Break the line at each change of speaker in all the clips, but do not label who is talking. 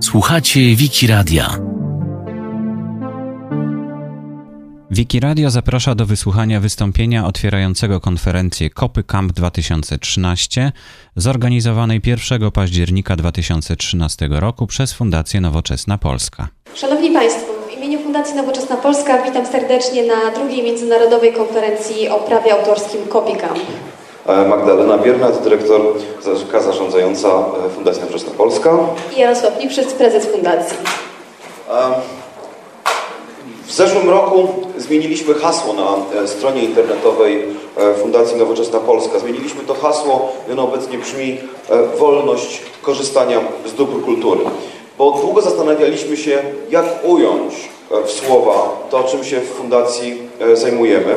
Słuchacie Wiki Radia.
Wiki Radio zaprasza do wysłuchania wystąpienia otwierającego konferencję Kopy Camp 2013 zorganizowanej 1 października 2013 roku przez Fundację Nowoczesna Polska.
Szanowni Państwo, w imieniu Fundacji Nowoczesna Polska witam serdecznie na drugiej międzynarodowej konferencji o prawie autorskim Copy Camp.
E, Magdalena Biernat, dyrektorka zarządzająca e, Fundacji Nowoczesna Polska.
I Jarosław Lipszyc, prezes fundacji.
W zeszłym roku zmieniliśmy hasło na e, stronie internetowej Fundacji Nowoczesna Polska. Zmieniliśmy to hasło i ono obecnie brzmi wolność korzystania z dóbr kultury. Bo długo zastanawialiśmy się, jak ująć w słowa to, czym się w Fundacji zajmujemy.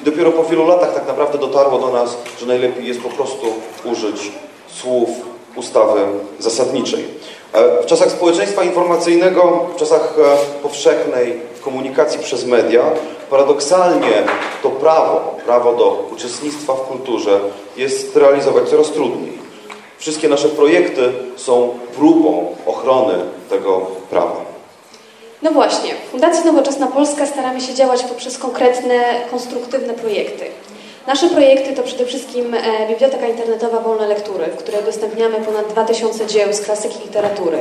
Dopiero po wielu latach tak naprawdę dotarło do nas, że najlepiej jest po prostu użyć słów ustawy zasadniczej. W czasach społeczeństwa informacyjnego, w czasach powszechnej komunikacji przez media, paradoksalnie to prawo, prawo do uczestnictwa w kulturze jest realizować coraz trudniej. Wszystkie nasze projekty są próbą ochrony tego prawa.
No właśnie, w Fundacji Nowoczesna Polska staramy się działać poprzez konkretne, konstruktywne projekty. Nasze projekty to przede wszystkim e, Biblioteka Internetowa Wolne Lektury, w której udostępniamy ponad 2000 dzieł z klasyki literatury.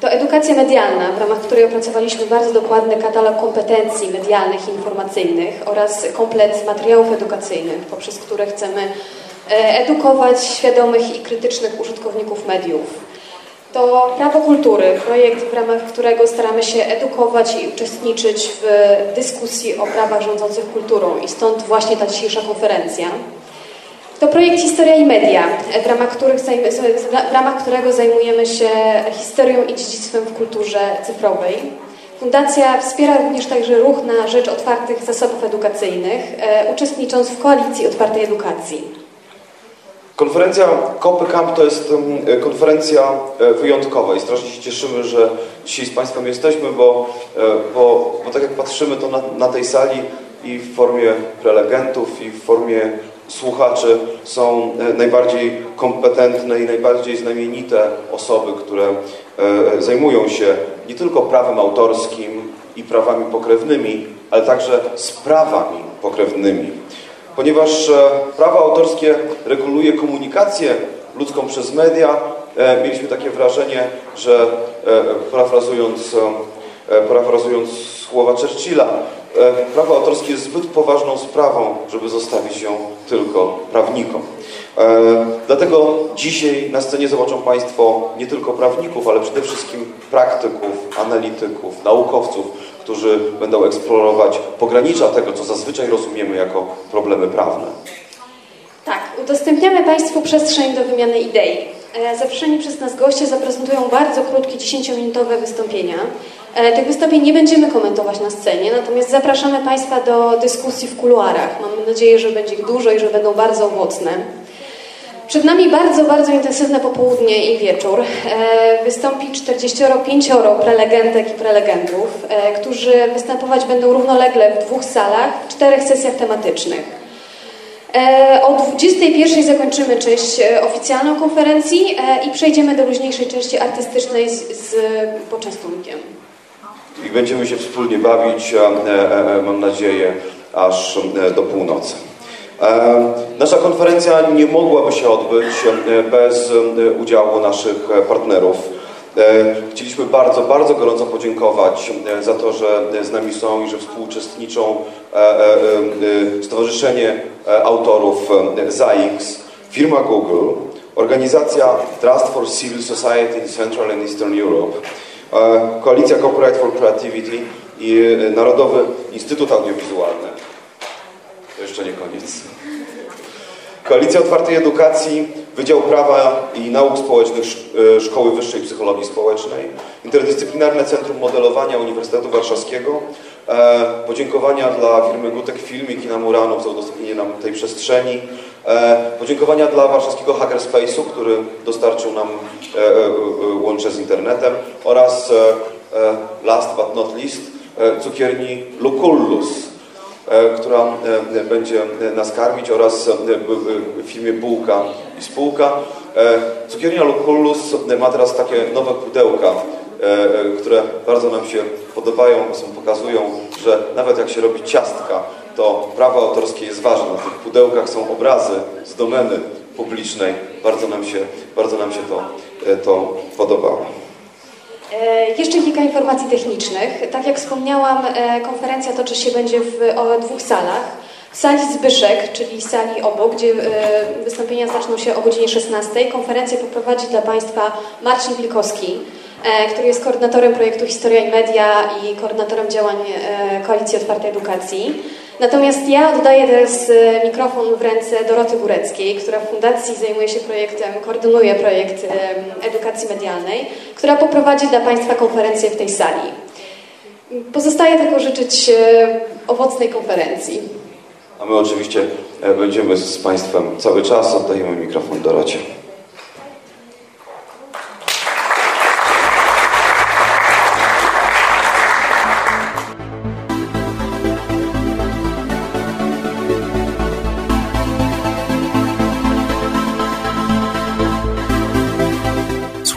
To edukacja medialna, w ramach której opracowaliśmy bardzo dokładny katalog kompetencji medialnych i informacyjnych oraz komplet materiałów edukacyjnych, poprzez które chcemy e, edukować świadomych i krytycznych użytkowników mediów to Prawo Kultury, projekt, w ramach którego staramy się edukować i uczestniczyć w dyskusji o prawach rządzących kulturą i stąd właśnie ta dzisiejsza konferencja. To projekt Historia i Media, w ramach, których, w ramach którego zajmujemy się historią i dziedzictwem w kulturze cyfrowej. Fundacja wspiera również także ruch na rzecz otwartych zasobów edukacyjnych, e, uczestnicząc w koalicji otwartej edukacji.
Konferencja Kopy Camp to jest konferencja e, wyjątkowa i strasznie się cieszymy, że dzisiaj z Państwem jesteśmy, bo, e, bo, bo tak jak patrzymy to na, na tej sali i w formie prelegentów i w formie słuchaczy są e, najbardziej kompetentne i najbardziej znamienite osoby, które zajmują się nie tylko prawem autorskim i prawami pokrewnymi, ale także sprawami pokrewnymi ponieważ e, prawo autorskie reguluje komunikację ludzką przez media. E, mieliśmy takie wrażenie, że e, parafrazując, parafrazując słowa Churchilla, prawo autorskie jest zbyt poważną sprawą, żeby zostawić ją tylko prawnikom. Dlatego dzisiaj na scenie zobaczą Państwo nie tylko prawników, ale przede wszystkim praktyków, analityków, naukowców, którzy będą eksplorować pogranicza tego, co zazwyczaj rozumiemy jako problemy prawne.
Tak, udostępniamy Państwu przestrzeń do wymiany idei. E, zaproszeni przez nas goście zaprezentują bardzo krótkie, 10-minutowe wystąpienia. E, tych wystąpień nie będziemy komentować na scenie, natomiast zapraszamy Państwa do dyskusji w kuluarach. Mamy nadzieję, że będzie ich dużo i że będą bardzo owocne. Przed nami bardzo, bardzo intensywne popołudnie i wieczór. E, wystąpi 45 prelegentek i prelegentów, e, którzy występować będą równolegle w dwóch salach, w czterech sesjach tematycznych. E, o 21 zakończymy część oficjalną konferencji i przejdziemy do luźniejszej części artystycznej z, z poczęstunkiem.
I będziemy się wspólnie bawić, mam nadzieję, aż do północy. Nasza konferencja nie mogłaby się odbyć bez udziału naszych partnerów. Chcieliśmy bardzo, bardzo gorąco podziękować za to, że z nami są i że współuczestniczą e, e, e, Stowarzyszenie Autorów ZAIX, firma Google, organizacja Trust for Civil Society in Central and Eastern Europe, Koalicja Copyright for Creativity i Narodowy Instytut Audiowizualny. To jeszcze nie koniec. Koalicja Otwartej Edukacji, Wydział Prawa i Nauk Społecznych e, Szkoły Wyższej Psychologii Społecznej, Interdyscyplinarne Centrum Modelowania Uniwersytetu Warszawskiego, e, podziękowania dla firmy Gutek Film i Kina Muranów za udostępnienie nam tej przestrzeni, e, podziękowania dla warszawskiego Hackerspace'u, który dostarczył nam łącze z internetem oraz last but not least cukierni Lucullus, która e, będzie nas karmić oraz w e, filmie Bułka i Spółka. Cukiernia Lucullus ma teraz takie nowe pudełka, które bardzo nam się podobają, bo pokazują, że nawet jak się robi ciastka, to prawo autorskie jest ważne. Na tych pudełkach są obrazy z domeny publicznej. Bardzo nam się, bardzo nam się to, to podobało.
E, jeszcze kilka informacji technicznych. Tak jak wspomniałam, e, konferencja toczy się będzie w dwóch salach. W sali Zbyszek, czyli sali obok, gdzie e, wystąpienia zaczną się o godzinie 16. Konferencję poprowadzi dla Państwa Marcin Wilkowski, który jest koordynatorem projektu Historia i Media i koordynatorem działań Koalicji Otwartej Edukacji. Natomiast ja oddaję teraz e, mikrofon w ręce Doroty Góreckiej, która w fundacji zajmuje się projektem, koordynuje projekt edukacji medialnej, która poprowadzi dla Państwa konferencję w tej sali. Pozostaje tylko życzyć e, owocnej konferencji.
A my oczywiście e, będziemy z Państwem cały czas. Oddajemy mikrofon Dorocie.